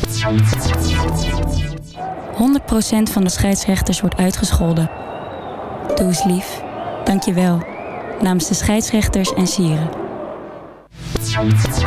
100% van de scheidsrechters wordt uitgescholden. Doe eens lief. Dank je wel. Namens de scheidsrechters en sieren. What's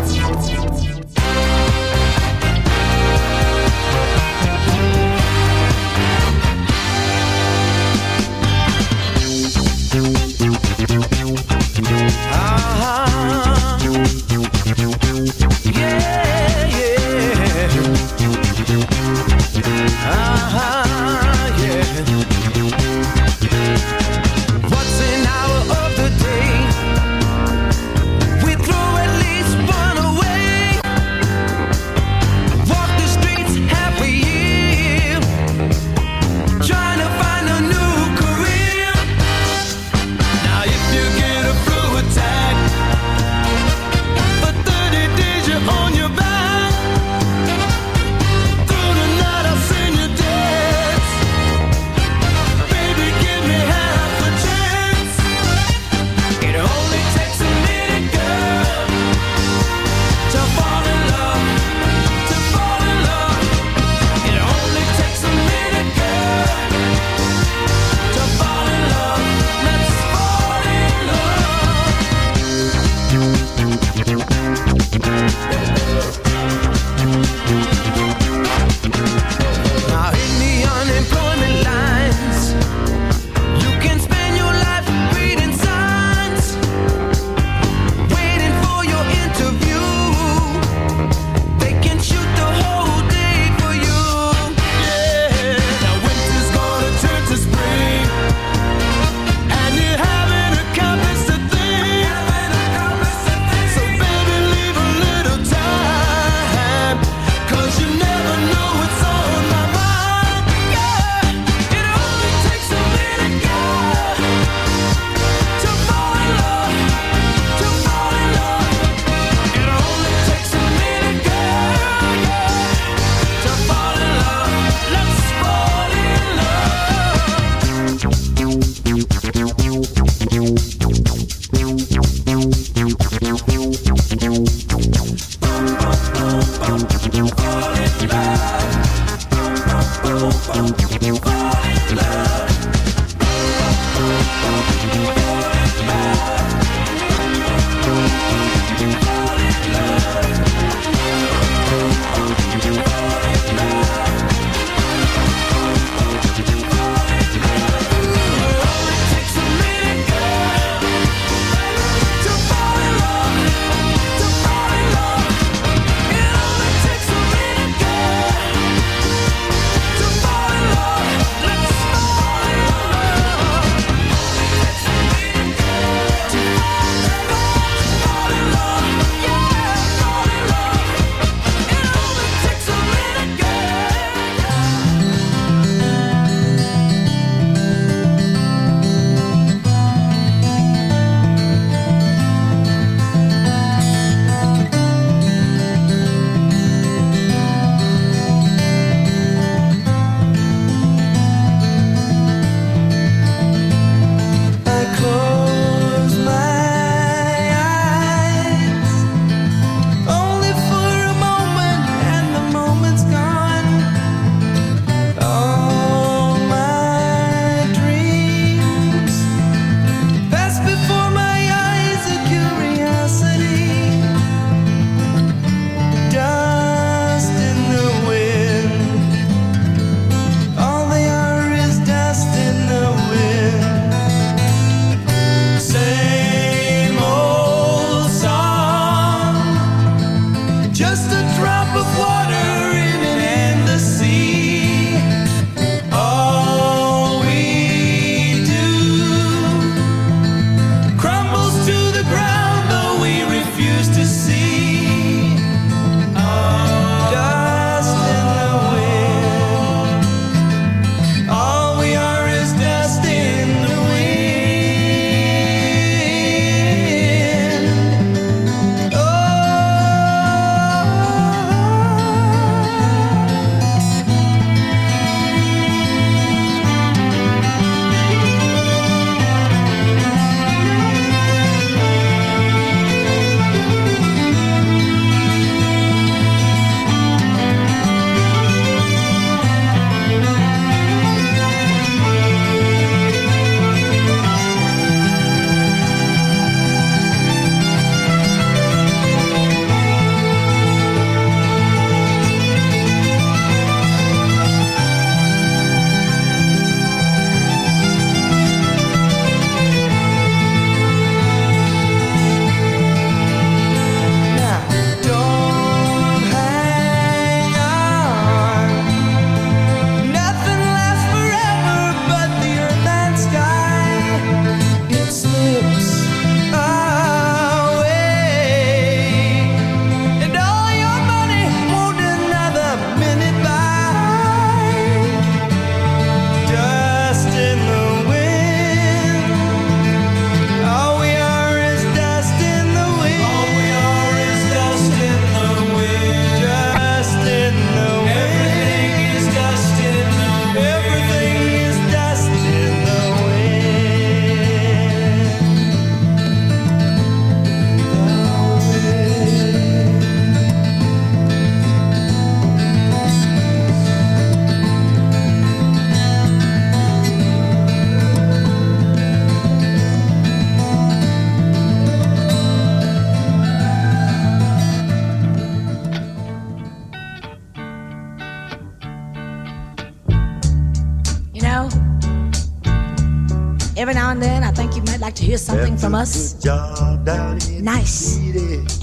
and then I think you might like to hear something from us. Nice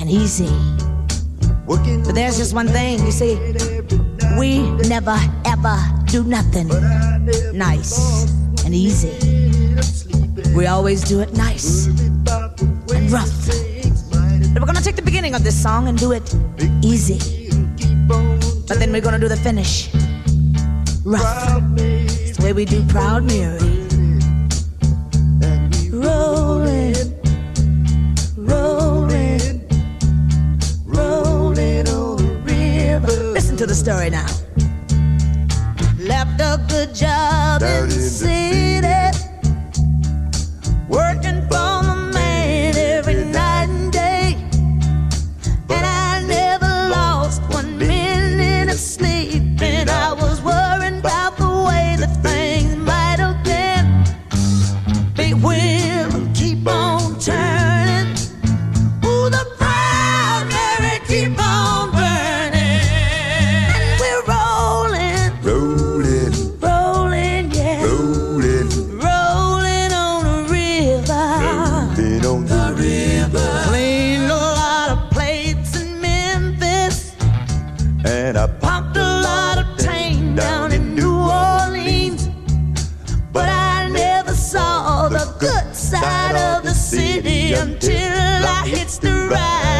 and easy. But there's just one thing, you see, we never ever do nothing nice and easy. We always do it nice and rough. But we're gonna take the beginning of this song and do it easy. But then we're gonna do the finish rough. It's the way we do Proud Mary. City until I hits the ride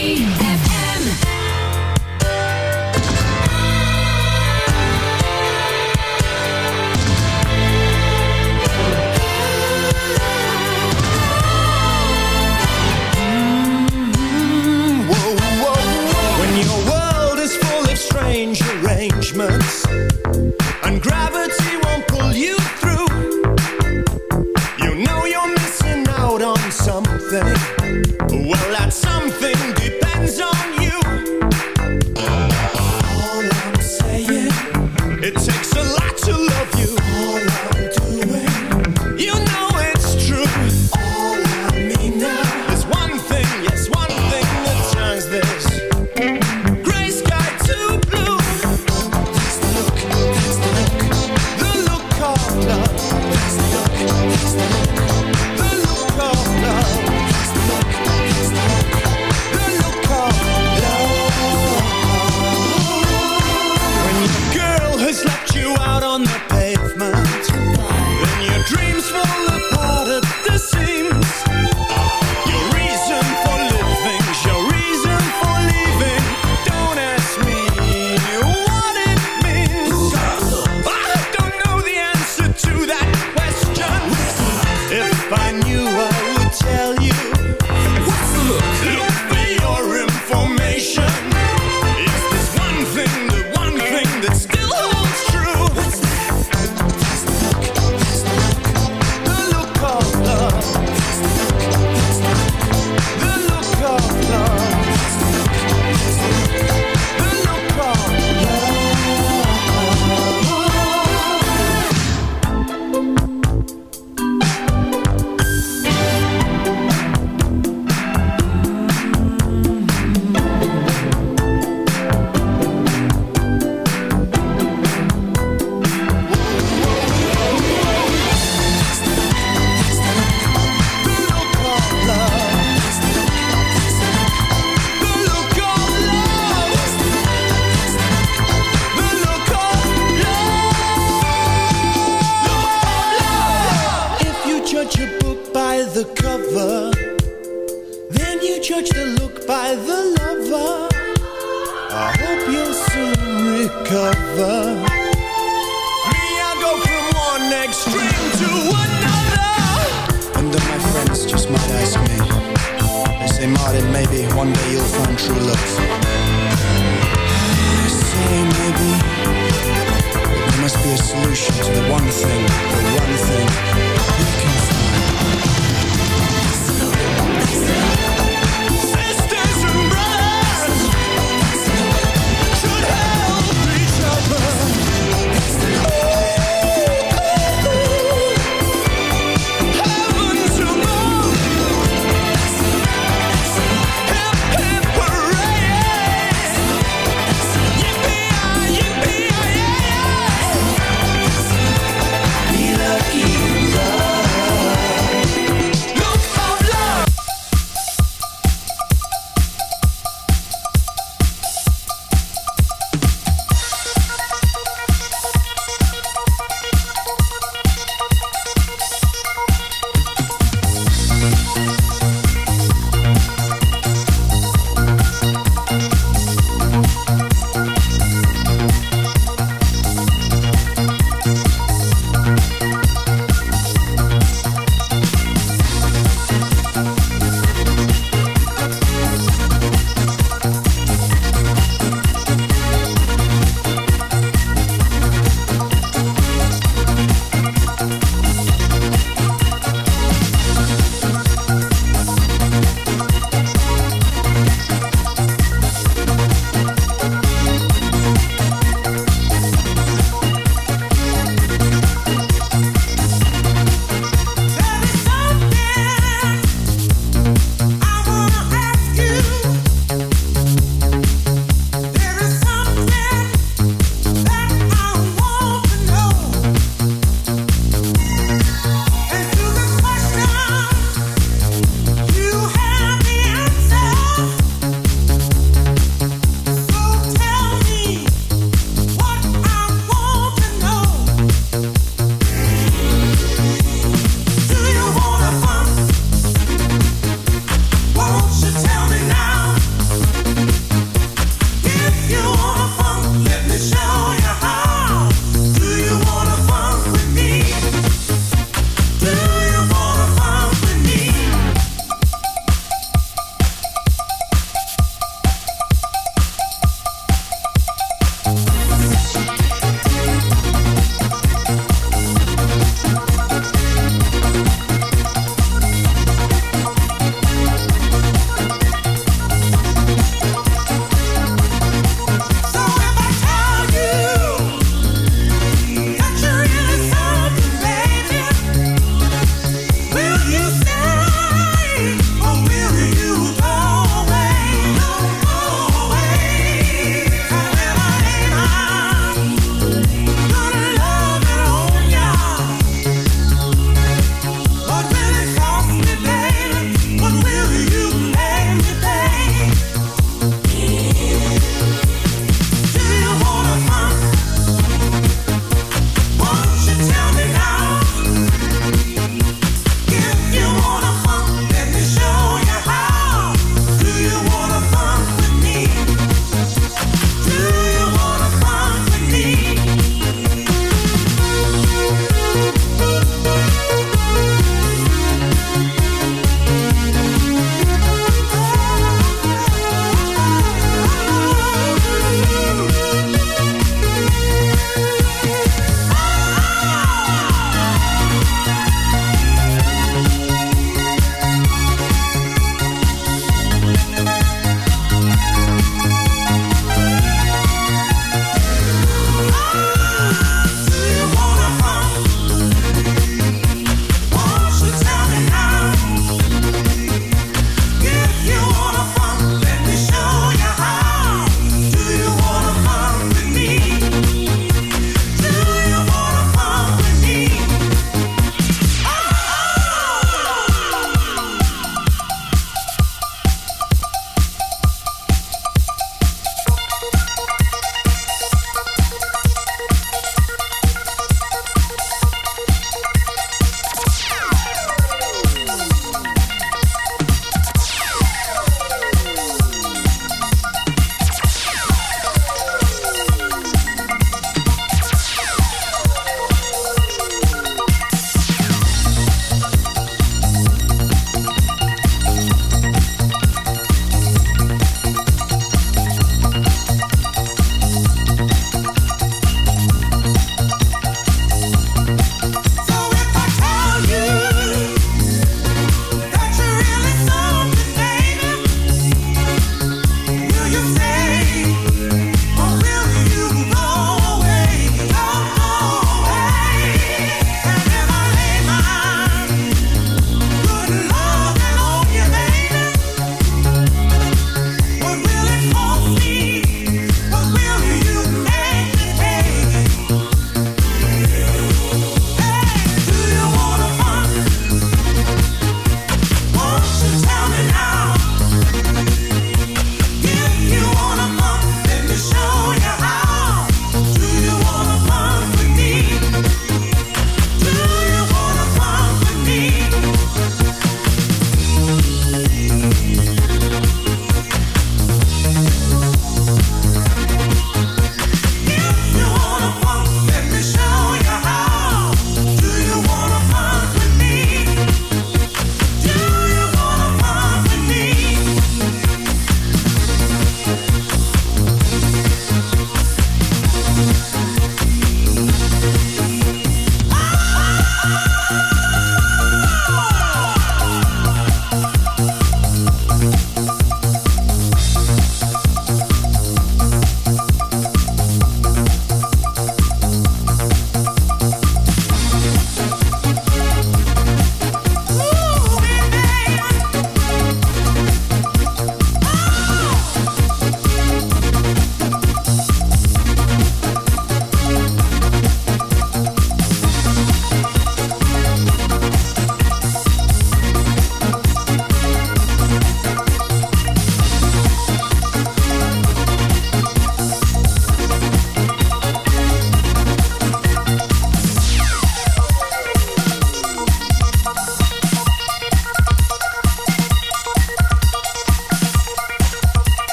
church the look by the lover. I hope you'll soon recover. Me, I go from one extreme to another. And then my friends just might ask me. They say, Martin, maybe one day you'll find true love. They say, maybe There must be a solution to the one thing.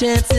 chance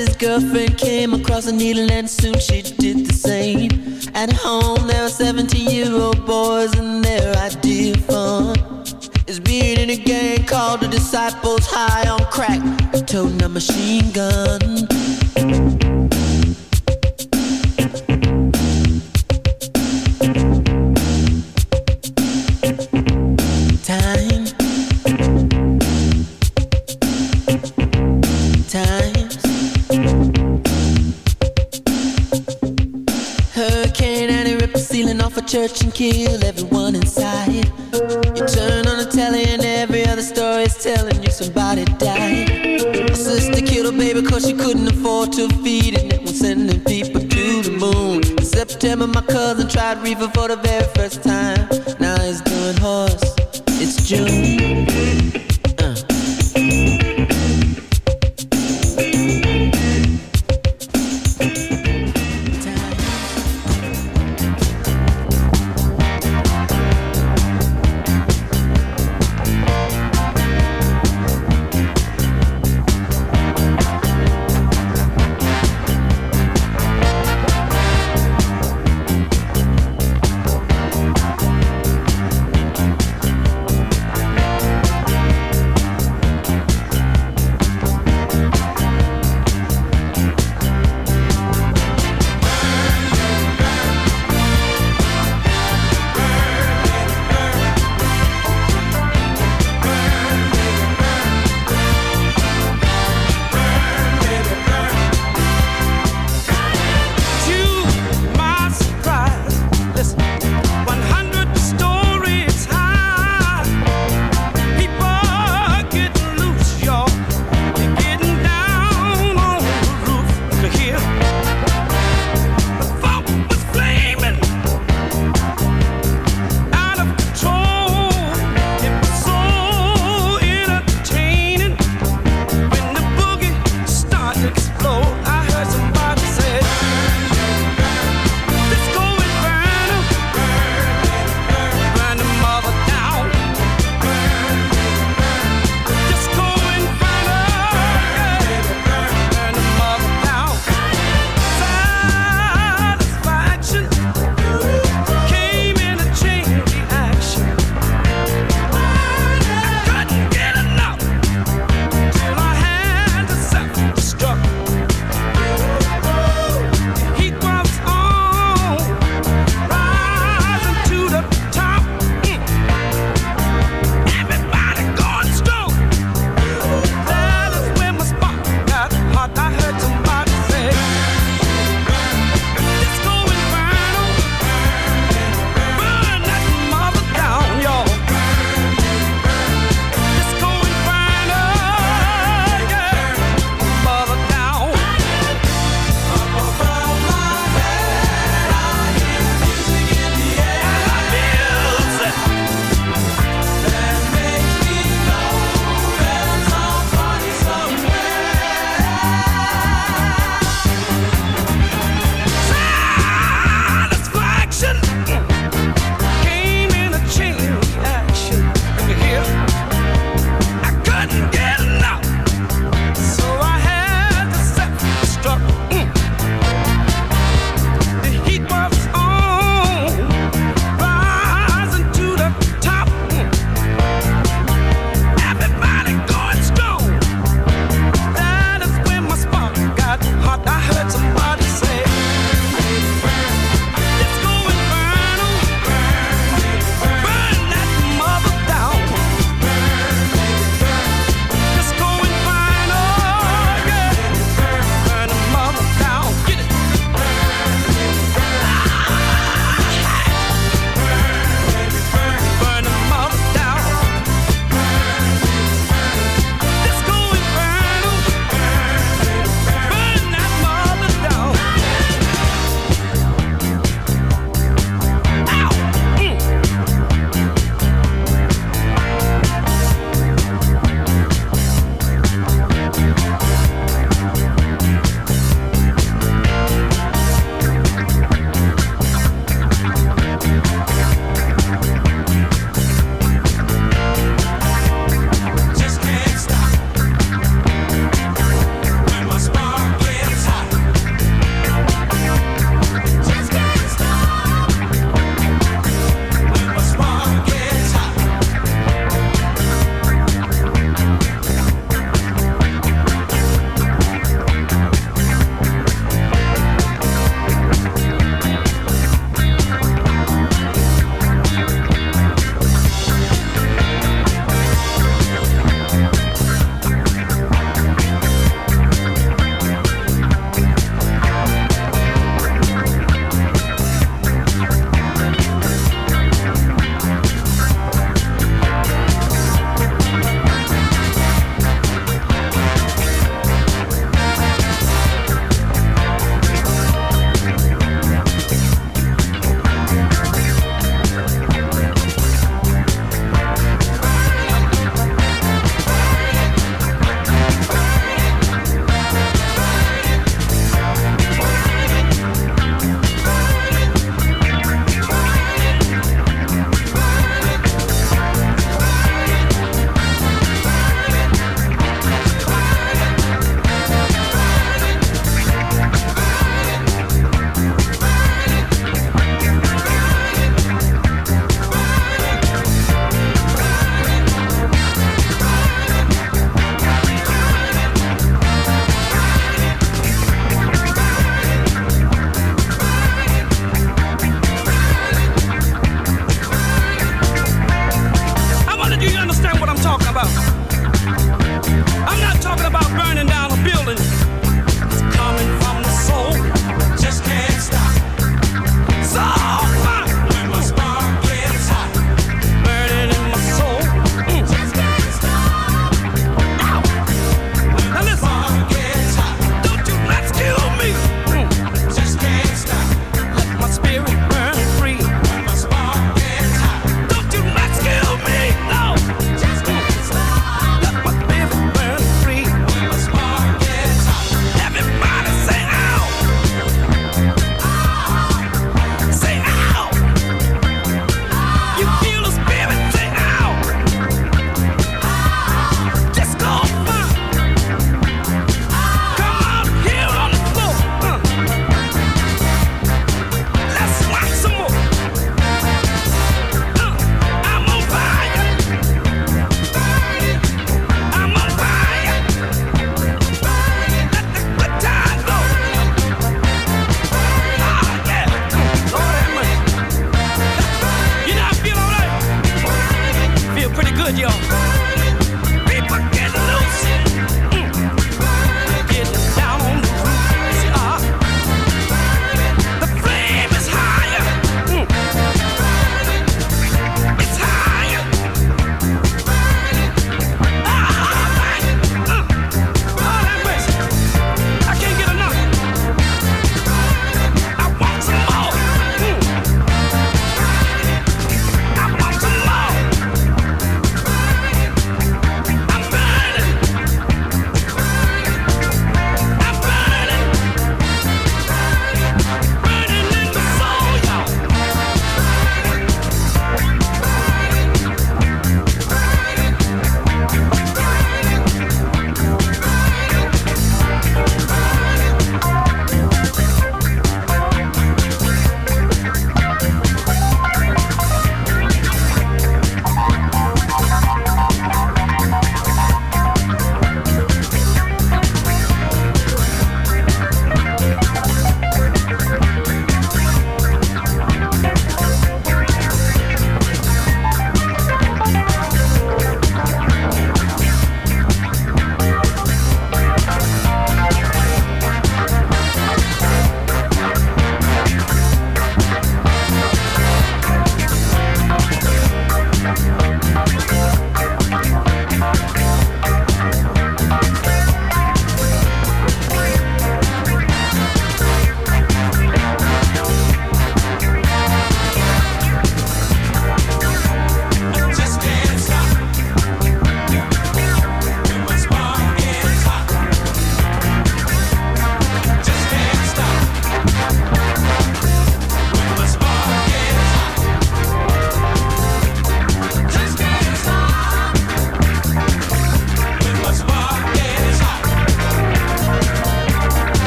Cause she couldn't afford to feed it. And was sending people to the moon. In September, my cousin tried reefer for the very first time. Now he's doing horse. It's June.